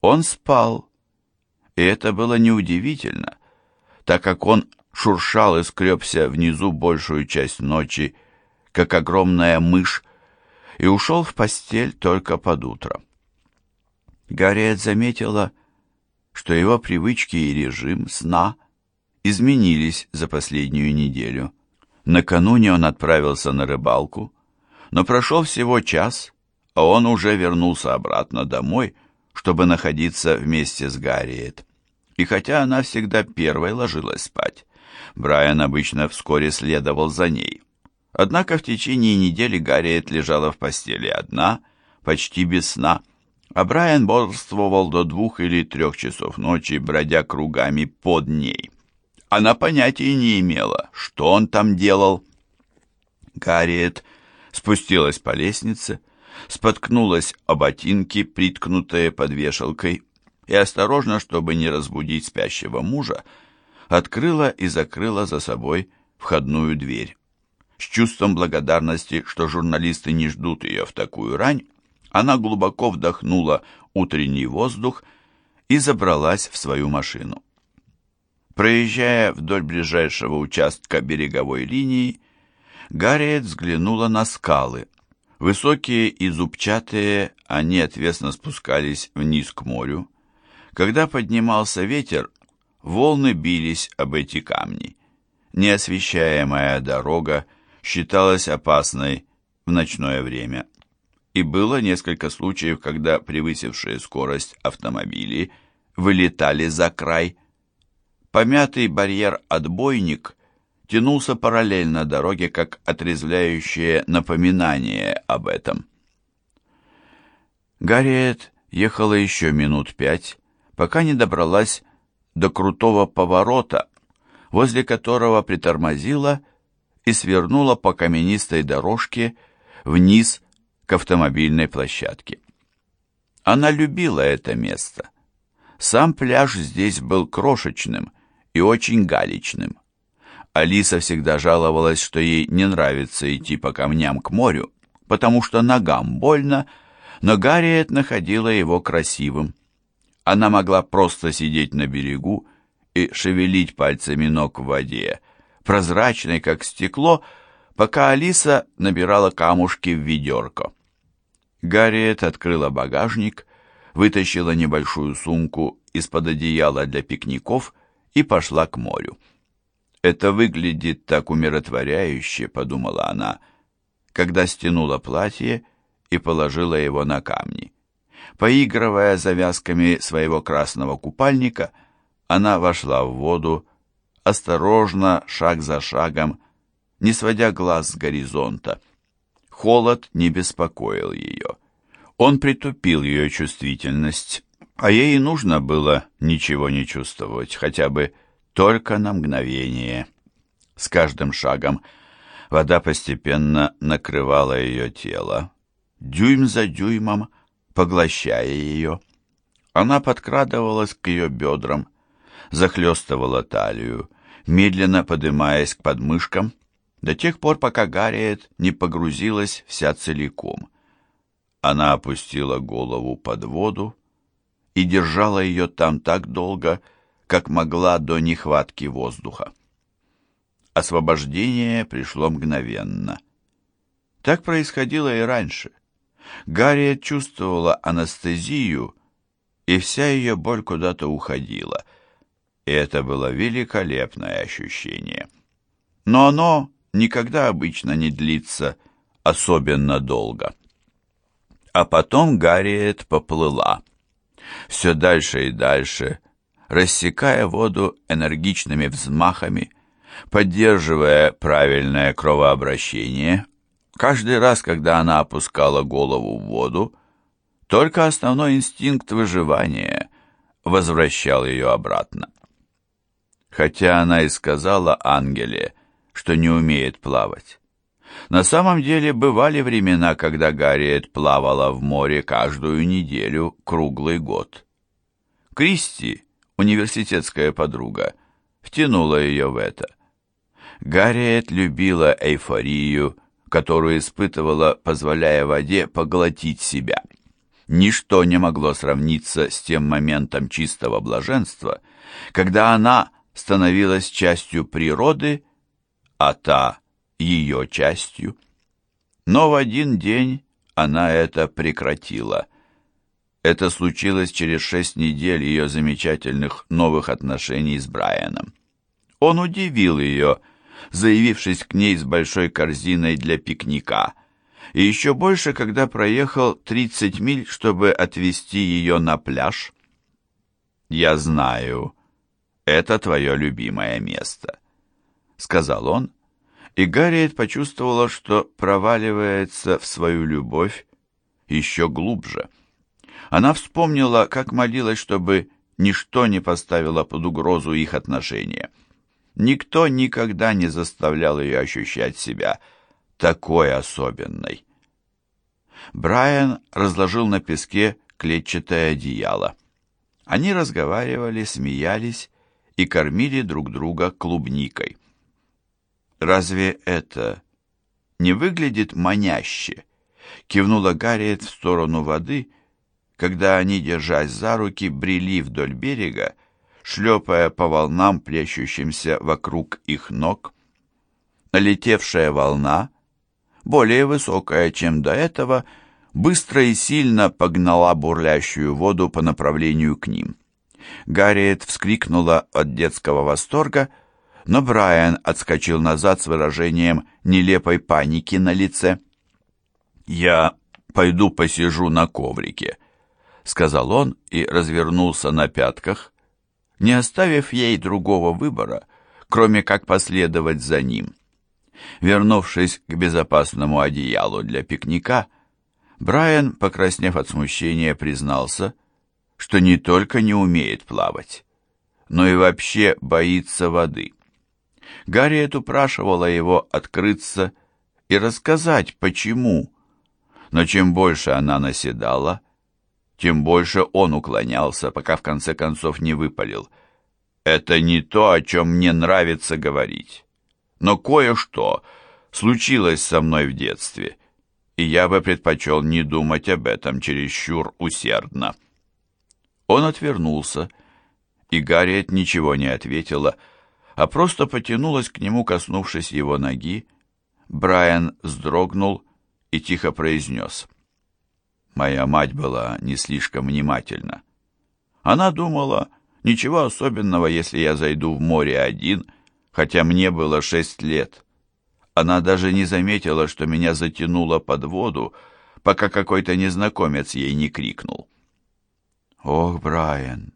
Он спал, и это было неудивительно, так как он шуршал и скребся внизу большую часть ночи, как огромная мышь, и ушел в постель только под утро. Гарриет заметила, что его привычки и режим сна изменились за последнюю неделю. Накануне он отправился на рыбалку, но прошел всего час, а он уже вернулся обратно домой, чтобы находиться вместе с Гарриет. И хотя она всегда первой ложилась спать, Брайан обычно вскоре следовал за ней. Однако в течение недели Гарриет лежала в постели одна, почти без сна, а Брайан бодрствовал до двух или трех часов ночи, бродя кругами под ней. Она понятия не имела, что он там делал. Гарриет спустилась по лестнице, споткнулась о ботинки, приткнутые под вешалкой, и осторожно, чтобы не разбудить спящего мужа, открыла и закрыла за собой входную дверь. С чувством благодарности, что журналисты не ждут ее в такую рань, она глубоко вдохнула утренний воздух и забралась в свою машину. Проезжая вдоль ближайшего участка береговой линии, Гарриет взглянула на скалы. Высокие и зубчатые, они отвесно спускались вниз к морю. Когда поднимался ветер, волны бились об эти камни. Неосвещаемая дорога считалась опасной в ночное время. И было несколько случаев, когда превысившие скорость автомобили вылетали за край. Помятый барьер-отбойник тянулся параллельно дороге, как отрезвляющее напоминание об этом. Гарриет ехала еще минут пять, пока не добралась до крутого поворота, возле которого притормозила и свернула по каменистой дорожке вниз к автомобильной площадке. Она любила это место. Сам пляж здесь был крошечным и очень галечным. Алиса всегда жаловалась, что ей не нравится идти по камням к морю, потому что ногам больно, но Гарриет находила его красивым. Она могла просто сидеть на берегу и шевелить пальцами ног в воде, прозрачной, как стекло, пока Алиса набирала камушки в ведерко. Гарриет открыла багажник, вытащила небольшую сумку из-под одеяла для пикников и пошла к морю. «Это выглядит так умиротворяюще», — подумала она, когда стянула платье и положила его на камни. Поигрывая завязками своего красного купальника, она вошла в воду, осторожно, шаг за шагом, не сводя глаз с горизонта. Холод не беспокоил ее. Он притупил ее чувствительность, а ей нужно было ничего не чувствовать, хотя бы только на мгновение. С каждым шагом вода постепенно накрывала ее тело, дюйм за дюймом поглощая ее. Она подкрадывалась к ее бедрам, захлестывала талию, медленно подымаясь к подмышкам, до тех пор, пока Гарриет не погрузилась вся целиком. Она опустила голову под воду и держала ее там так долго, как могла до нехватки воздуха. Освобождение пришло мгновенно. Так происходило и раньше. Гарриет чувствовала анестезию, и вся ее боль куда-то уходила. И это было великолепное ощущение. Но оно никогда обычно не длится особенно долго. А потом Гарриет поплыла. Все дальше и дальше, рассекая воду энергичными взмахами, поддерживая правильное кровообращение. Каждый раз, когда она опускала голову в воду, только основной инстинкт выживания возвращал ее обратно. Хотя она и сказала Ангеле, что не умеет плавать. На самом деле бывали времена, когда Гарриет плавала в море каждую неделю, круглый год. Кристи, университетская подруга, втянула ее в это. Гарриет любила эйфорию, которую испытывала, позволяя воде поглотить себя. Ничто не могло сравниться с тем моментом чистого блаженства, когда она становилась частью природы, а та ее частью. Но в один день она это прекратила. Это случилось через шесть недель ее замечательных новых отношений с Брайаном. Он удивил ее, заявившись к ней с большой корзиной для пикника, и еще больше, когда проехал 30 миль, чтобы отвезти ее на пляж. «Я знаю, это твое любимое место», — сказал он, и Гарриет почувствовала, что проваливается в свою любовь еще глубже. Она вспомнила, как молилась, чтобы ничто не поставило под угрозу их отношения. Никто никогда не заставлял ее ощущать себя такой особенной. Брайан разложил на песке клетчатое одеяло. Они разговаривали, смеялись и кормили друг друга клубникой. «Разве это не выглядит маняще?» — кивнула Гарриет в сторону воды, когда они, держась за руки, брели вдоль берега, шлепая по волнам, плещущимся вокруг их ног. Налетевшая волна, более высокая, чем до этого, быстро и сильно погнала бурлящую воду по направлению к ним. Гарриет вскрикнула от детского восторга, но Брайан отскочил назад с выражением нелепой паники на лице. «Я пойду посижу на коврике», — сказал он и развернулся на пятках, не оставив ей другого выбора, кроме как последовать за ним. Вернувшись к безопасному одеялу для пикника, Брайан, покраснев от смущения, признался, что не только не умеет плавать, но и вообще боится воды. Гарриет упрашивала его открыться и рассказать, почему, но чем больше она наседала, тем больше он уклонялся, пока в конце концов не выпалил. «Это не то, о чем мне нравится говорить. Но кое-что случилось со мной в детстве, и я бы предпочел не думать об этом чересчур усердно». Он отвернулся, и Гарриет ничего не ответила, а просто потянулась к нему, коснувшись его ноги. Брайан вздрогнул и тихо произнес — Моя мать была не слишком внимательна. Она думала, ничего особенного, если я зайду в море один, хотя мне было шесть лет. Она даже не заметила, что меня затянуло под воду, пока какой-то незнакомец ей не крикнул. «Ох, Брайан,